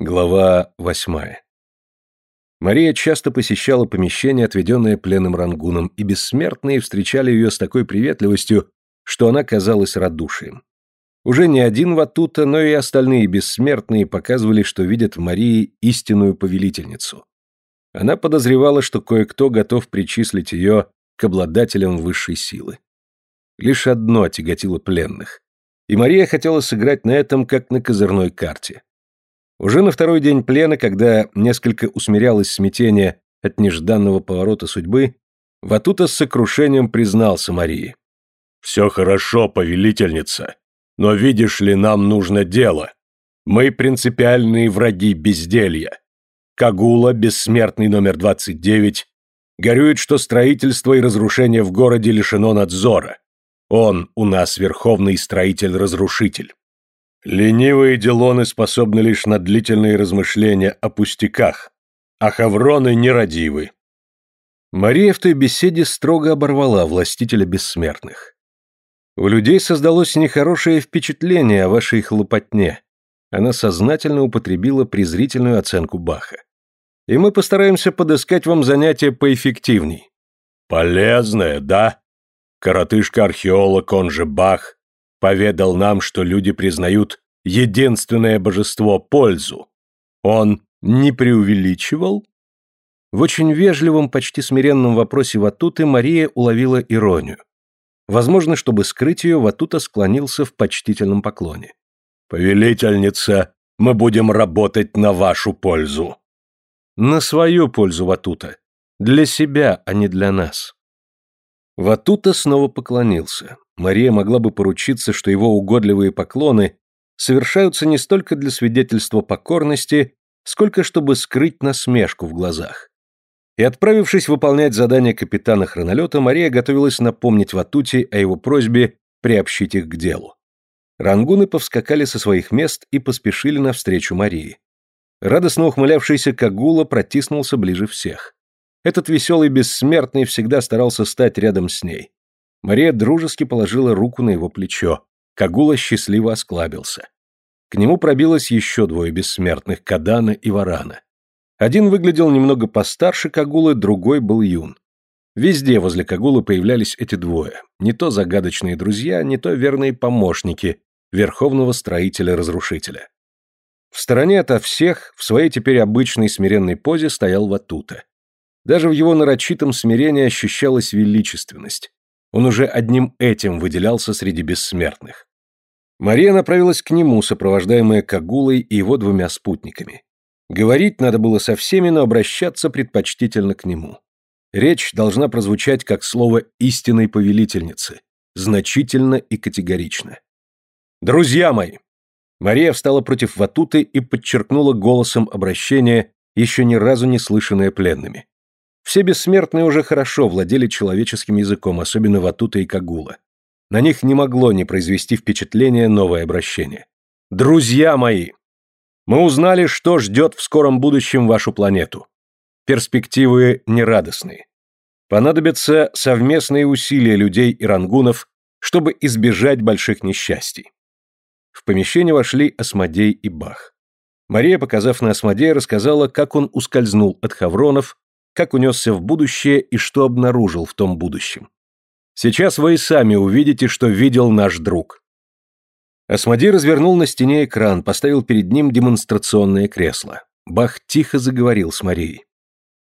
Глава восьмая. Мария часто посещала помещение, отведенное пленным рангуном, и бессмертные встречали ее с такой приветливостью, что она казалась радушием. Уже не один Ватута, но и остальные бессмертные показывали, что видят в Марии истинную повелительницу. Она подозревала, что кое-кто готов причислить ее к обладателям высшей силы. Лишь одно тяготило пленных. И Мария хотела сыграть на этом, как на козырной карте. Уже на второй день плена, когда несколько усмирялось смятение от нежданного поворота судьбы, Ватута с сокрушением признался Марии. «Все хорошо, повелительница, но видишь ли, нам нужно дело. Мы принципиальные враги безделья. Кагула, бессмертный номер 29, горюет, что строительство и разрушение в городе лишено надзора. Он у нас верховный строитель-разрушитель. Ленивые делоны способны лишь на длительные размышления о пустяках, а хавроны нерадивы. Мария в той беседе строго оборвала властителя бессмертных. У людей создалось нехорошее впечатление о вашей хлопотне. Она сознательно употребила презрительную оценку Баха. И мы постараемся подыскать вам занятие поэффективней. Полезное, да? Коротышка-археолог, он же Бах, поведал нам, что люди признают единственное божество пользу. Он не преувеличивал? В очень вежливом, почти смиренном вопросе Ватуты Мария уловила иронию. Возможно, чтобы скрыть ее, Ватута склонился в почтительном поклоне. «Повелительница, мы будем работать на вашу пользу». «На свою пользу, Ватута. Для себя, а не для нас». Ватута снова поклонился. Мария могла бы поручиться, что его угодливые поклоны совершаются не столько для свидетельства покорности, сколько чтобы скрыть насмешку в глазах. И отправившись выполнять задание капитана хронолета, Мария готовилась напомнить Ватути о его просьбе приобщить их к делу. Рангуны повскакали со своих мест и поспешили навстречу Марии. Радостно ухмылявшийся Кагула протиснулся ближе всех. Этот веселый бессмертный всегда старался стать рядом с ней. Мария дружески положила руку на его плечо. Кагула счастливо осклабился. К нему пробилось еще двое бессмертных, Кадана и Варана. Один выглядел немного постарше Кагулы, другой был юн. Везде возле Кагулы появлялись эти двое. Не то загадочные друзья, не то верные помощники верховного строителя-разрушителя. В стороне ото всех, в своей теперь обычной смиренной позе, стоял Ватута. Даже в его нарочитом смирении ощущалась величественность. Он уже одним этим выделялся среди бессмертных. Мария направилась к нему, сопровождаемая Кагулой и его двумя спутниками. Говорить надо было со всеми, но обращаться предпочтительно к нему. Речь должна прозвучать как слово истинной повелительницы, значительно и категорично. «Друзья мои!» Мария встала против Ватуты и подчеркнула голосом обращения, еще ни разу не слышанное пленными. Все бессмертные уже хорошо владели человеческим языком, особенно Ватута и Кагула. На них не могло не произвести впечатление новое обращение. «Друзья мои! Мы узнали, что ждет в скором будущем вашу планету. Перспективы нерадостные. Понадобятся совместные усилия людей и рангунов, чтобы избежать больших несчастий». В помещение вошли Осмодей и Бах. Мария, показав на Осмодея, рассказала, как он ускользнул от хавронов как унесся в будущее и что обнаружил в том будущем. Сейчас вы и сами увидите, что видел наш друг. Осмодей развернул на стене экран, поставил перед ним демонстрационное кресло. Бах тихо заговорил с Марией.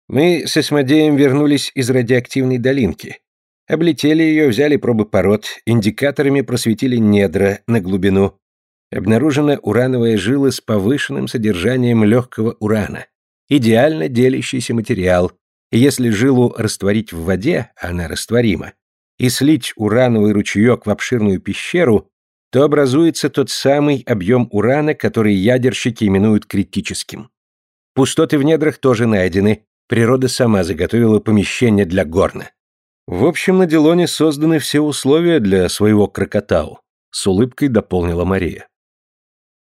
Мы с Осмодеем вернулись из радиоактивной долинки. Облетели ее, взяли пробы пород, индикаторами просветили недра на глубину. Обнаружена урановая жила с повышенным содержанием легкого урана идеально делящийся материал, и если жилу растворить в воде, она растворима, и слить урановый ручеек в обширную пещеру, то образуется тот самый объем урана, который ядерщики именуют критическим. Пустоты в недрах тоже найдены, природа сама заготовила помещение для горна. В общем, на Делоне созданы все условия для своего крокотау, с улыбкой дополнила Мария.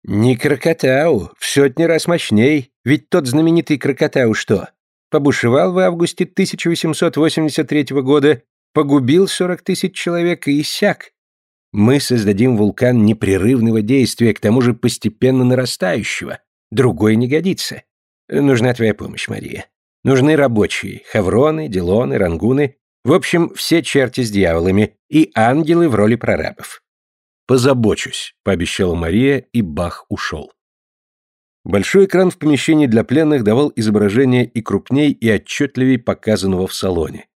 «Не крокотау, в сотни раз мощней, ведь тот знаменитый крокотау что? Побушевал в августе 1883 года, погубил 40 тысяч человек и иссяк. Мы создадим вулкан непрерывного действия, к тому же постепенно нарастающего, Другой не годится. Нужна твоя помощь, Мария. Нужны рабочие, хавроны, делоны, рангуны, в общем, все черти с дьяволами и ангелы в роли прорабов. «Позабочусь», — пообещала Мария, и Бах ушел. Большой экран в помещении для пленных давал изображение и крупней, и отчетливей показанного в салоне.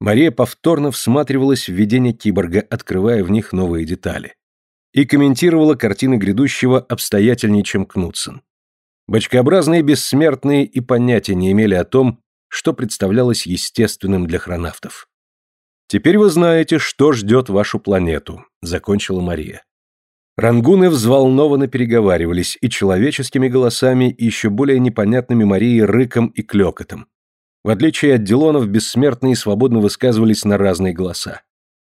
Мария повторно всматривалась в видение киборга, открывая в них новые детали. И комментировала картины грядущего обстоятельнее, чем Кнутсон. Бочкообразные бессмертные и понятия не имели о том, что представлялось естественным для хронавтов. «Теперь вы знаете, что ждет вашу планету», — закончила Мария. Рангуны взволнованно переговаривались и человеческими голосами, и еще более непонятными Марии рыком и клёкотом. В отличие от Дилонов, бессмертные свободно высказывались на разные голоса.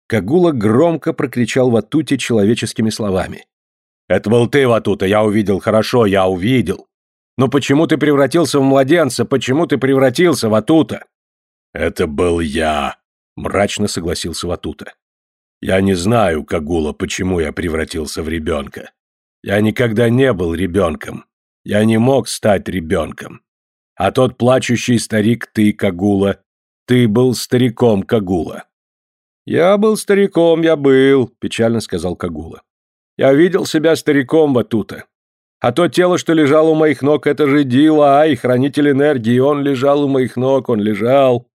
Кагула громко прокричал Ватуте человеческими словами. «Это был ты, Ватута, я увидел хорошо, я увидел. Но почему ты превратился в младенца, почему ты превратился, Ватута?» «Это был я», — мрачно согласился Ватута. Я не знаю, Кагула, почему я превратился в ребенка. Я никогда не был ребенком. Я не мог стать ребенком. А тот плачущий старик ты, Кагула, ты был стариком Кагула. Я был стариком, я был, печально сказал Кагула. Я видел себя стариком Батута. А то тело, что лежало у моих ног, это же Дила, ай, хранитель энергии, он лежал у моих ног, он лежал.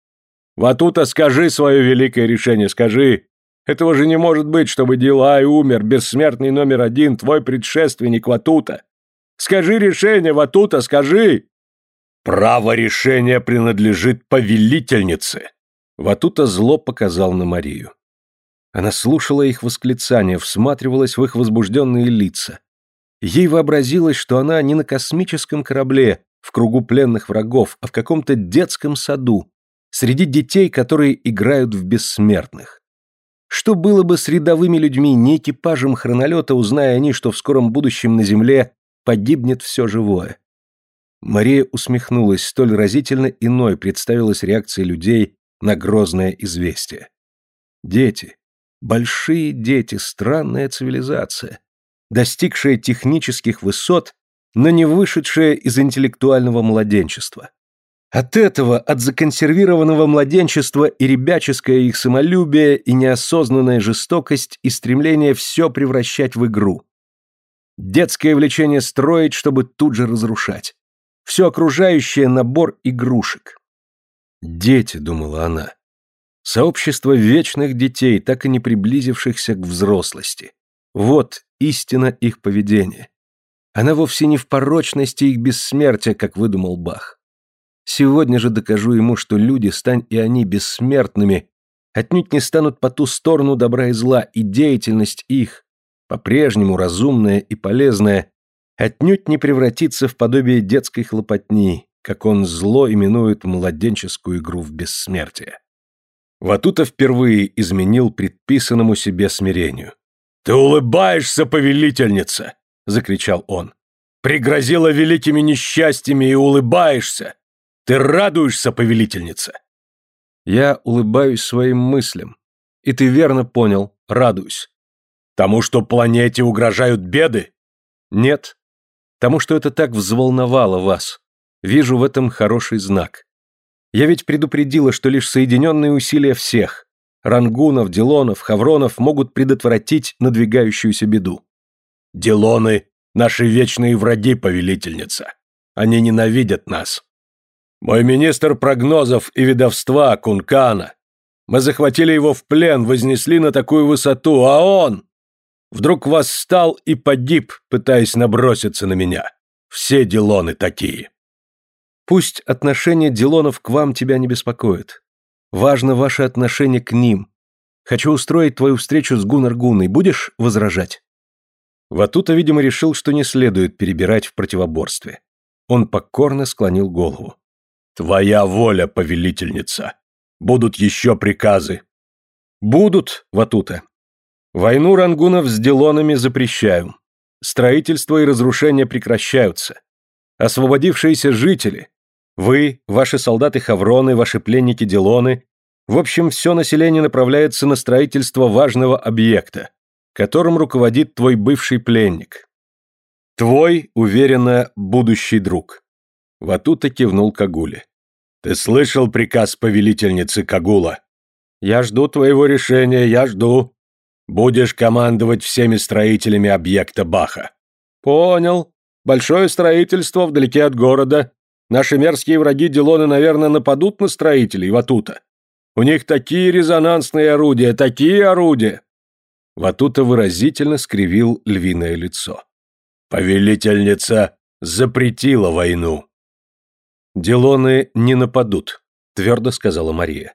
Ватута, скажи свое великое решение, скажи, этого же не может быть, чтобы Дилай умер, бессмертный номер один, твой предшественник Ватута. Скажи решение, Ватута, скажи!» «Право решения принадлежит повелительнице!» Ватута зло показал на Марию. Она слушала их восклицания, всматривалась в их возбужденные лица. Ей вообразилось, что она не на космическом корабле, в кругу пленных врагов, а в каком-то детском саду, среди детей, которые играют в бессмертных. Что было бы с рядовыми людьми, не экипажем хронолета, узная они, что в скором будущем на Земле погибнет все живое? Мария усмехнулась, столь разительно иной представилась реакция людей на грозное известие. Дети, большие дети, странная цивилизация, достигшая технических высот, но не вышедшая из интеллектуального младенчества. От этого, от законсервированного младенчества и ребяческое их самолюбие, и неосознанная жестокость, и стремление все превращать в игру. Детское влечение строить, чтобы тут же разрушать. Все окружающее набор игрушек. «Дети», — думала она. Сообщество вечных детей, так и не приблизившихся к взрослости. Вот истина их поведения. Она вовсе не в порочности их бессмертия, как выдумал Бах. Сегодня же докажу ему, что люди, стань и они бессмертными, отнюдь не станут по ту сторону добра и зла, и деятельность их, по-прежнему разумная и полезная, отнюдь не превратится в подобие детской хлопотни, как он зло именует младенческую игру в бессмертие. Ватута впервые изменил предписанному себе смирению. «Ты улыбаешься, повелительница!» — закричал он. «Пригрозила великими несчастьями и улыбаешься! Ты радуешься, повелительница?» Я улыбаюсь своим мыслям. И ты верно понял, радуюсь. Тому, что планете угрожают беды? Нет. Тому, что это так взволновало вас. Вижу в этом хороший знак. Я ведь предупредила, что лишь соединенные усилия всех Рангунов, Делонов, Хавронов могут предотвратить надвигающуюся беду. Делоны — наши вечные враги, повелительница. Они ненавидят нас. Мой министр прогнозов и ведовства Кункана. Мы захватили его в плен, вознесли на такую высоту, а он вдруг восстал и погиб, пытаясь наброситься на меня. Все Дилоны такие. Пусть отношение Дилонов к вам тебя не беспокоит. Важно ваше отношение к ним. Хочу устроить твою встречу с Гуннар-Гуной. Будешь возражать?» Ватута, видимо, решил, что не следует перебирать в противоборстве. Он покорно склонил голову. «Твоя воля, повелительница. Будут еще приказы». «Будут, Ватута. Войну рангунов с Делонами запрещаю. Строительство и разрушение прекращаются. Освободившиеся жители, вы, ваши солдаты-хавроны, ваши пленники Делоны, в общем, все население направляется на строительство важного объекта, которым руководит твой бывший пленник. Твой, уверенно, будущий друг. Ватута кивнул Кагуле. Ты слышал приказ повелительницы Кагула? Я жду твоего решения, я жду. Будешь командовать всеми строителями объекта Баха. Понял. Большое строительство вдалеке от города. Наши мерзкие враги Дилоны, наверное, нападут на строителей Ватута. У них такие резонансные орудия, такие орудия. Ватута выразительно скривил львиное лицо. Повелительница запретила войну. Дилоны не нападут, твердо сказала Мария.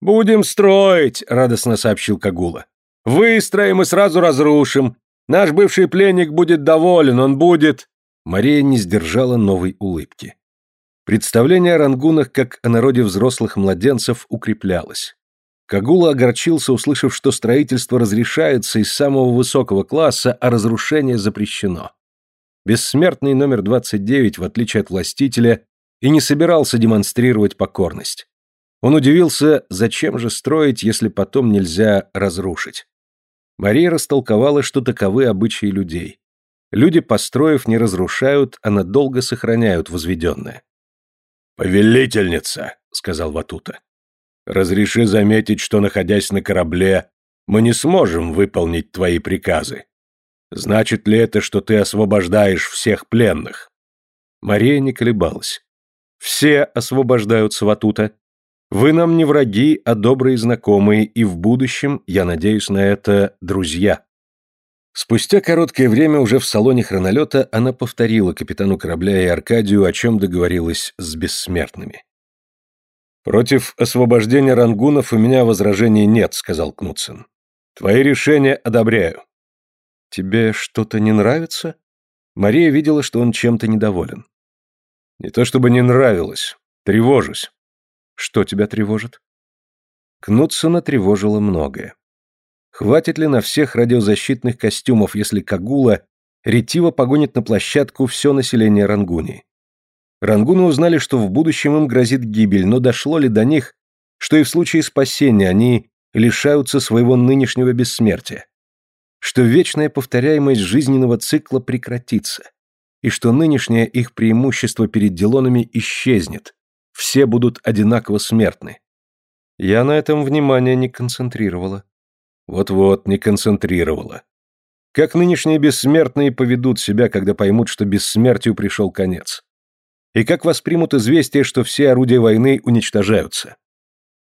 Будем строить, радостно сообщил Кагула. Выстроим и сразу разрушим. Наш бывший пленник будет доволен, он будет. Мария не сдержала новой улыбки. Представление о рангунах как о народе взрослых младенцев укреплялось. Кагула огорчился, услышав, что строительство разрешается из самого высокого класса, а разрушение запрещено. Бессмертный номер 29, в отличие от властителя, и не собирался демонстрировать покорность. Он удивился, зачем же строить, если потом нельзя разрушить. Мария растолковала, что таковы обычаи людей. Люди, построив, не разрушают, а надолго сохраняют возведенное. «Повелительница», — сказал Ватута, — «разреши заметить, что, находясь на корабле, мы не сможем выполнить твои приказы. Значит ли это, что ты освобождаешь всех пленных?» Мария не колебалась. «Все освобождаются, Ватута. Вы нам не враги, а добрые знакомые, и в будущем, я надеюсь на это, друзья». Спустя короткое время уже в салоне хронолета она повторила капитану корабля и Аркадию, о чем договорилась с бессмертными. «Против освобождения рангунов у меня возражений нет», — сказал Кнутсен. «Твои решения одобряю. «Тебе что-то не нравится?» Мария видела, что он чем-то недоволен. «Не то чтобы не нравилось. Тревожусь». «Что тебя тревожит?» Кнутсона тревожило многое. Хватит ли на всех радиозащитных костюмов, если Кагула ретиво погонит на площадку все население Рангунии? Рангуны узнали, что в будущем им грозит гибель, но дошло ли до них, что и в случае спасения они лишаются своего нынешнего бессмертия? что вечная повторяемость жизненного цикла прекратится, и что нынешнее их преимущество перед Дилонами исчезнет, все будут одинаково смертны. Я на этом внимание не концентрировала. Вот-вот, не концентрировала. Как нынешние бессмертные поведут себя, когда поймут, что бессмертию пришел конец? И как воспримут известие, что все орудия войны уничтожаются?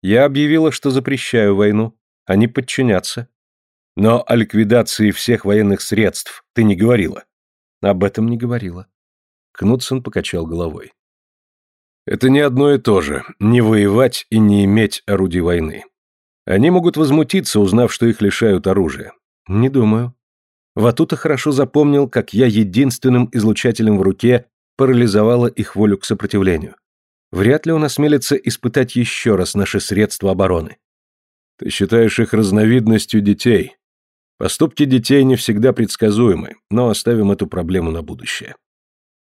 Я объявила, что запрещаю войну. Они подчинятся. Но о ликвидации всех военных средств ты не говорила. Об этом не говорила. Кнутсон покачал головой. Это не одно и то же, не воевать и не иметь орудий войны. Они могут возмутиться, узнав, что их лишают оружия. Не думаю. Ватута хорошо запомнил, как я единственным излучателем в руке парализовала их волю к сопротивлению. Вряд ли он осмелится испытать еще раз наши средства обороны. Ты считаешь их разновидностью детей, Поступки детей не всегда предсказуемы, но оставим эту проблему на будущее.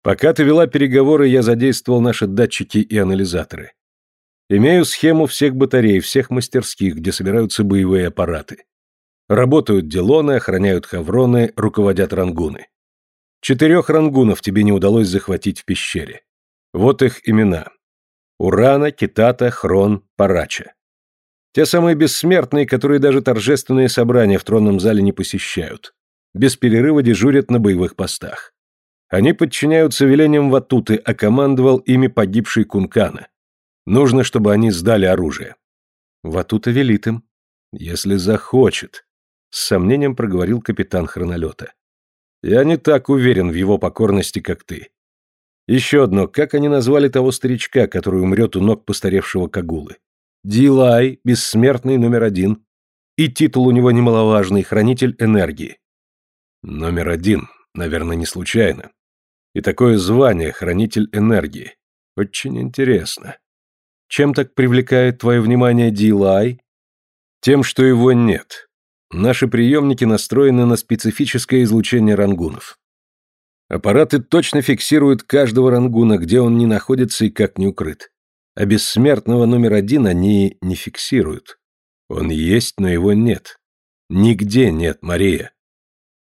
Пока ты вела переговоры, я задействовал наши датчики и анализаторы. Имею схему всех батарей, всех мастерских, где собираются боевые аппараты. Работают делоны, охраняют хавроны, руководят рангуны. Четырех рангунов тебе не удалось захватить в пещере. Вот их имена. Урана, Китата, Хрон, Парача. Те самые бессмертные, которые даже торжественные собрания в тронном зале не посещают. Без перерыва дежурят на боевых постах. Они подчиняются велениям Ватуты, а командовал ими погибший Кункана. Нужно, чтобы они сдали оружие. Ватута велит им. Если захочет. С сомнением проговорил капитан хронолета. Я не так уверен в его покорности, как ты. Еще одно, как они назвали того старичка, который умрет у ног постаревшего Кагулы? Дилай, бессмертный номер один. И титул у него немаловажный, хранитель энергии. Номер один, наверное, не случайно. И такое звание, хранитель энергии. Очень интересно. Чем так привлекает твое внимание Дилай? Тем, что его нет. Наши приемники настроены на специфическое излучение рангунов. Аппараты точно фиксируют каждого рангуна, где он не находится и как не укрыт. А бессмертного номер один они не фиксируют. Он есть, но его нет. Нигде нет, Мария.